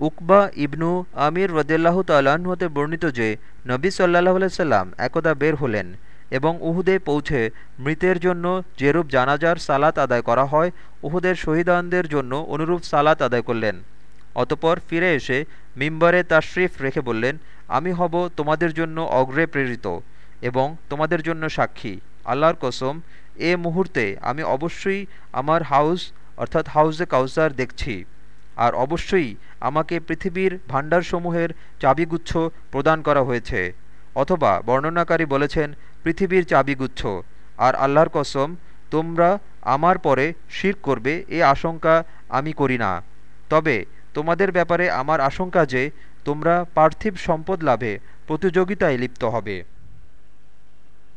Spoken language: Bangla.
উকবা ইবনু আমির রদিয়াল্লাহ তাল্লাহ্ন হতে বর্ণিত যে, নবী সাল্লাহ সাল্লাম একদা বের হলেন এবং উহুদে পৌঁছে মৃতের জন্য যেরূপ জানাজার সালাত আদায় করা হয়, উহুদের শহীদানদের জন্য অনুরূপ সালাত আদায় করলেন। অতপর ফিরে এসে মিম্বারে তাশরিফ রেখে বললেন, আমি হব তোমাদের জন্য অগ্রে প্রেরিত এবং তোমাদের জন্য সাক্ষী। আল্লাহর কসম, এ মুহূর্তে আমি অবশ্যই আমার হাউস অর্থাৎ হাউজে কাউসার দেখছি। আর অবশ্যই আমাকে পৃথিবীর ভাণ্ডারসমূহের চাবিগুচ্ছ প্রদান করা হয়েছে। অথবা বর্ণনাকারী বলেছেন, পৃথিবীর চাবিগুচ্ছ। আর আল্লাহর কসম, তোমরা আমার পরে শির করবে, এ আশঙ্কা আমি করি না। তবে তোমাদের ব্যাপারে আমার আশঙ্কা যে, তোমরা পার্থিব সম্পদ লাভে প্রতিযোগিতায় লিপ্ত হবে।